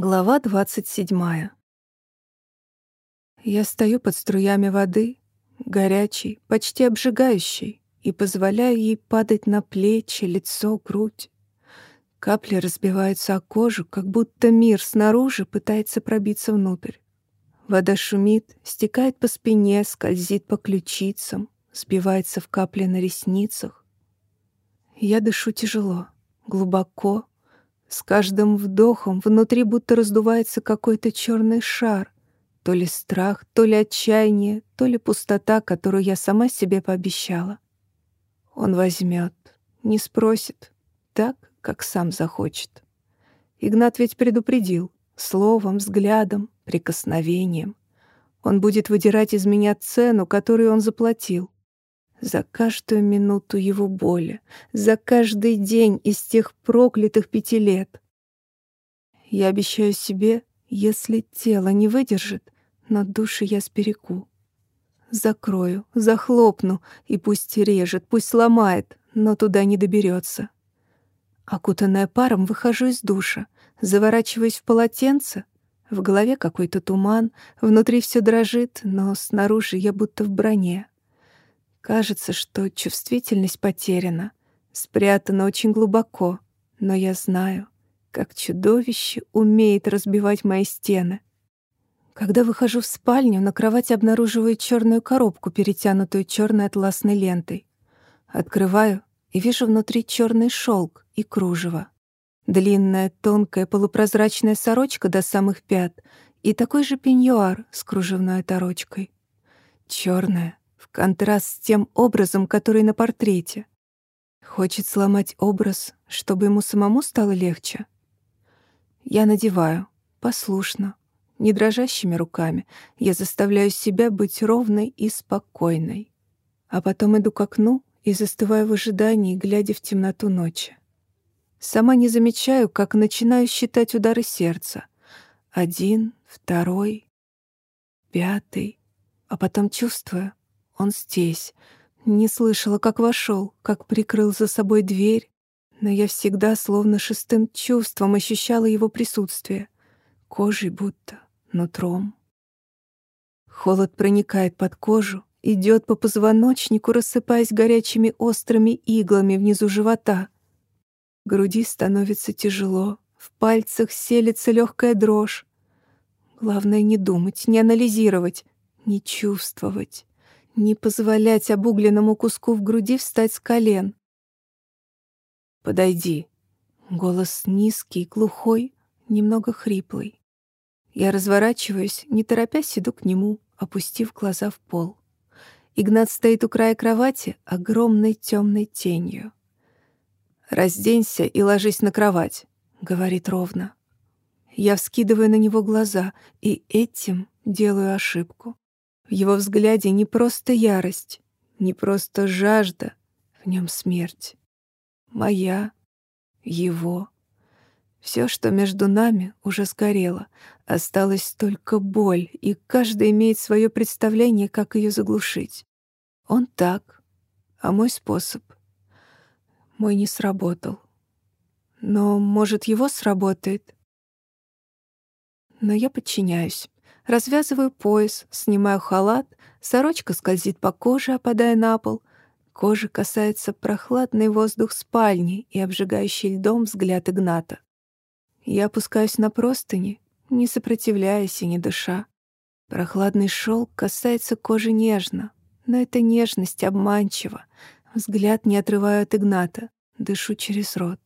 Глава двадцать седьмая. Я стою под струями воды, горячей, почти обжигающей, и позволяю ей падать на плечи, лицо, грудь. Капли разбиваются о кожу, как будто мир снаружи пытается пробиться внутрь. Вода шумит, стекает по спине, скользит по ключицам, сбивается в капли на ресницах. Я дышу тяжело, глубоко, с каждым вдохом внутри будто раздувается какой-то черный шар, то ли страх, то ли отчаяние, то ли пустота, которую я сама себе пообещала. Он возьмет, не спросит, так, как сам захочет. Игнат ведь предупредил, словом, взглядом, прикосновением. Он будет выдирать из меня цену, которую он заплатил. За каждую минуту его боли, за каждый день из тех проклятых пяти лет. Я обещаю себе, если тело не выдержит, но души я сберегу. Закрою, захлопну, и пусть режет, пусть сломает, но туда не доберется. Окутанная паром, выхожу из душа, заворачиваюсь в полотенце. В голове какой-то туман, внутри все дрожит, но снаружи я будто в броне. Кажется, что чувствительность потеряна, спрятана очень глубоко, но я знаю, как чудовище умеет разбивать мои стены. Когда выхожу в спальню, на кровати обнаруживаю черную коробку, перетянутую черной атласной лентой. Открываю и вижу внутри черный шелк и кружево. Длинная, тонкая, полупрозрачная сорочка до самых пят и такой же пеньюар с кружевной оторочкой. Черная, в контраст с тем образом, который на портрете. Хочет сломать образ, чтобы ему самому стало легче. Я надеваю, послушно, не дрожащими руками. Я заставляю себя быть ровной и спокойной. А потом иду к окну и застываю в ожидании, глядя в темноту ночи. Сама не замечаю, как начинаю считать удары сердца. Один, второй, пятый. А потом чувствую, он здесь. Не слышала, как вошел, как прикрыл за собой дверь, но я всегда словно шестым чувством ощущала его присутствие. Кожей будто, нутром. Холод проникает под кожу, идет по позвоночнику, рассыпаясь горячими острыми иглами внизу живота. Груди становится тяжело, в пальцах селится легкая дрожь. Главное не думать, не анализировать, не чувствовать не позволять обугленному куску в груди встать с колен. «Подойди». Голос низкий, глухой, немного хриплый. Я разворачиваюсь, не торопясь иду к нему, опустив глаза в пол. Игнат стоит у края кровати огромной темной тенью. «Разденься и ложись на кровать», — говорит ровно. Я вскидываю на него глаза и этим делаю ошибку. В его взгляде не просто ярость, не просто жажда, в нем смерть. Моя, его. Все, что между нами, уже сгорело. Осталась только боль, и каждый имеет свое представление, как ее заглушить. Он так, а мой способ. Мой не сработал. Но, может, его сработает? Но я подчиняюсь. Развязываю пояс, снимаю халат, сорочка скользит по коже, опадая на пол. Кожа касается прохладный воздух спальни и обжигающий льдом взгляд Игната. Я опускаюсь на простыни, не сопротивляясь и не дыша. Прохладный шелк касается кожи нежно, но эта нежность обманчива. Взгляд не отрываю от Игната, дышу через рот.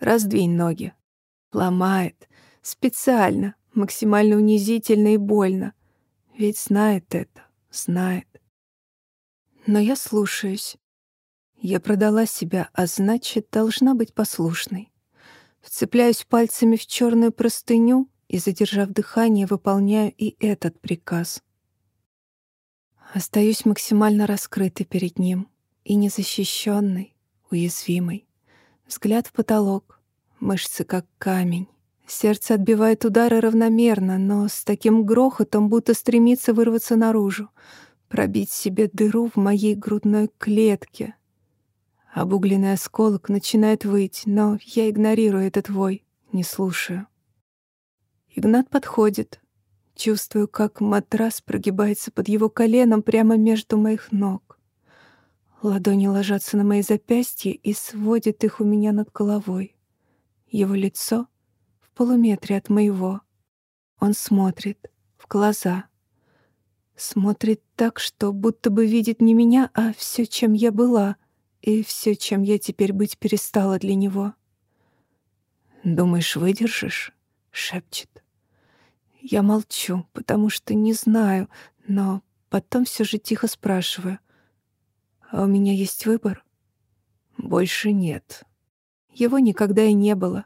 Раздвинь ноги. Ломает. Специально, максимально унизительно и больно. Ведь знает это, знает. Но я слушаюсь. Я продала себя, а значит, должна быть послушной. Вцепляюсь пальцами в черную простыню и, задержав дыхание, выполняю и этот приказ. Остаюсь максимально раскрытой перед ним и незащищенной, уязвимой. Взгляд в потолок, мышцы как камень. Сердце отбивает удары равномерно, но с таким грохотом, будто стремится вырваться наружу, пробить себе дыру в моей грудной клетке. Обугленный осколок начинает выть, но я игнорирую этот вой, не слушаю. Игнат подходит. Чувствую, как матрас прогибается под его коленом прямо между моих ног. Ладони ложатся на мои запястья и сводят их у меня над головой. Его лицо полуметре от моего. Он смотрит в глаза. Смотрит так, что будто бы видит не меня, а все, чем я была, и все, чем я теперь быть перестала для него. «Думаешь, выдержишь?» — шепчет. Я молчу, потому что не знаю, но потом все же тихо спрашиваю. «А у меня есть выбор?» «Больше нет». Его никогда и не было.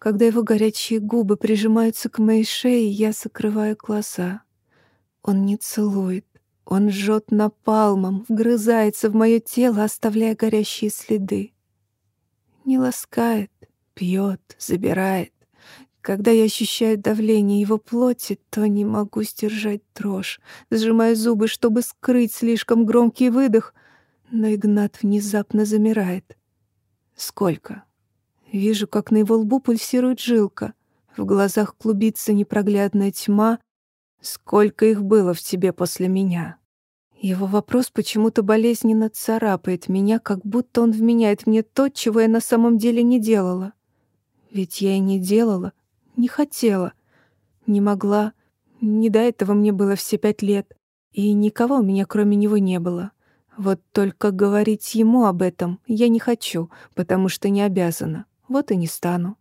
Когда его горячие губы прижимаются к моей шее, я закрываю глаза. Он не целует. Он жжет напалмом, вгрызается в мое тело, оставляя горящие следы. Не ласкает, пьет, забирает. Когда я ощущаю давление его плоти, то не могу сдержать дрожь, сжимая зубы, чтобы скрыть слишком громкий выдох, но Игнат внезапно замирает. Сколько? Вижу, как на его лбу пульсирует жилка. В глазах клубится непроглядная тьма. Сколько их было в тебе после меня? Его вопрос почему-то болезненно царапает меня, как будто он вменяет мне то, чего я на самом деле не делала. Ведь я и не делала, не хотела, не могла. Не до этого мне было все пять лет, и никого у меня кроме него не было. Вот только говорить ему об этом я не хочу, потому что не обязана. Вот и не стану.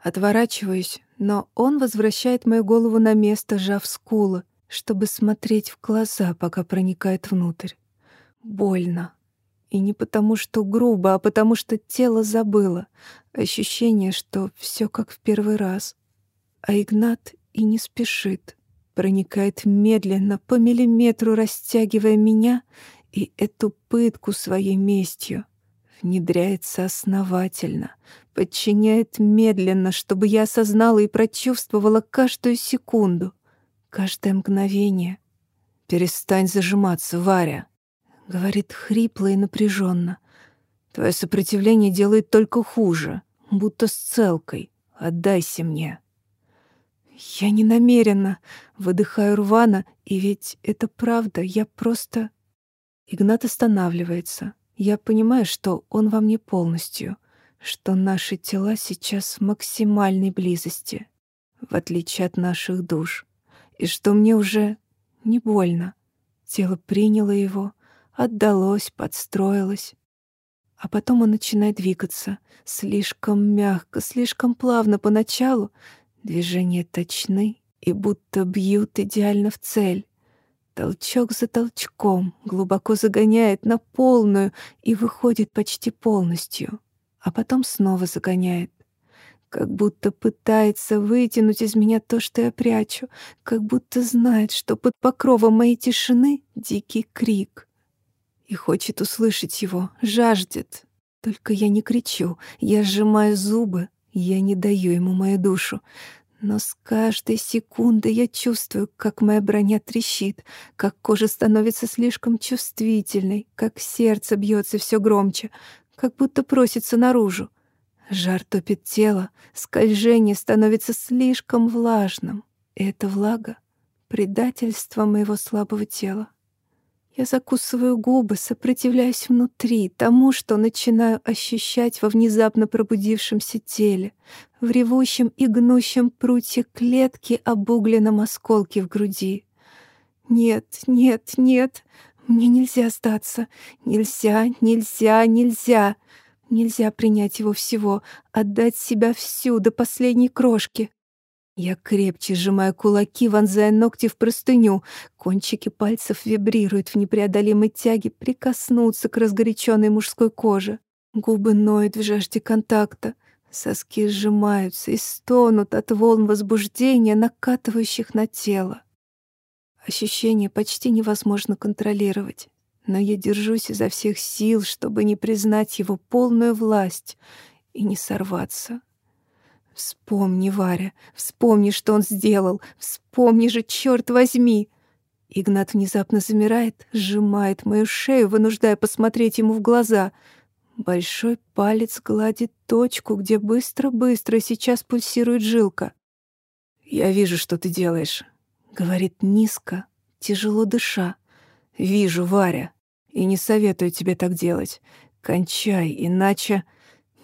Отворачиваюсь, но он возвращает мою голову на место, сжав скулы, чтобы смотреть в глаза, пока проникает внутрь. Больно. И не потому, что грубо, а потому, что тело забыло. Ощущение, что все как в первый раз. А Игнат и не спешит. Проникает медленно, по миллиметру растягивая меня и эту пытку своей местью. Внедряется основательно, подчиняет медленно, чтобы я осознала и прочувствовала каждую секунду, каждое мгновение. «Перестань зажиматься, Варя», — говорит хрипло и напряженно. «Твое сопротивление делает только хуже, будто с целкой. Отдайся мне». «Я не намерена», — выдыхаю рвано, и ведь это правда, я просто... Игнат останавливается. Я понимаю, что он во мне полностью, что наши тела сейчас в максимальной близости, в отличие от наших душ, и что мне уже не больно. Тело приняло его, отдалось, подстроилось. А потом он начинает двигаться, слишком мягко, слишком плавно поначалу. Движения точны и будто бьют идеально в цель. Толчок за толчком глубоко загоняет на полную и выходит почти полностью, а потом снова загоняет. Как будто пытается вытянуть из меня то, что я прячу, как будто знает, что под покровом моей тишины дикий крик и хочет услышать его, жаждет. Только я не кричу, я сжимаю зубы, я не даю ему мою душу. Но с каждой секундой я чувствую, как моя броня трещит, как кожа становится слишком чувствительной, как сердце бьется все громче, как будто просится наружу. Жар топит тело, скольжение становится слишком влажным. И эта влага — предательство моего слабого тела. Я закусываю губы, сопротивляясь внутри тому, что начинаю ощущать во внезапно пробудившемся теле, в ревущем и гнущем прутье клетки обугленном осколке в груди. Нет, нет, нет, мне нельзя сдаться. Нельзя, нельзя, нельзя. Нельзя принять его всего, отдать себя всю до последней крошки. Я крепче сжимаю кулаки, вонзая ногти в простыню. Кончики пальцев вибрируют в непреодолимой тяге прикоснуться к разгоряченной мужской коже. Губы ноют в жажде контакта. Соски сжимаются и стонут от волн возбуждения, накатывающих на тело. Ощущение почти невозможно контролировать, но я держусь изо всех сил, чтобы не признать его полную власть и не сорваться. Вспомни, Варя, вспомни, что он сделал. Вспомни же, черт возьми. Игнат внезапно замирает, сжимает мою шею, вынуждая посмотреть ему в глаза. Большой палец гладит точку, где быстро-быстро сейчас пульсирует жилка. «Я вижу, что ты делаешь», — говорит низко, тяжело дыша. «Вижу, Варя, и не советую тебе так делать. Кончай, иначе...»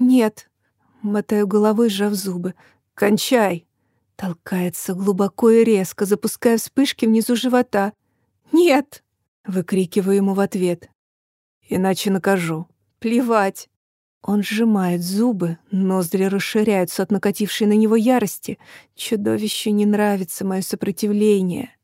«Нет», — мотаю головой, сжав зубы. «Кончай!» Толкается глубоко и резко, запуская вспышки внизу живота. «Нет!» — выкрикиваю ему в ответ. «Иначе накажу. Плевать!» Он сжимает зубы, ноздри расширяются от накатившей на него ярости. Чудовищу не нравится мое сопротивление.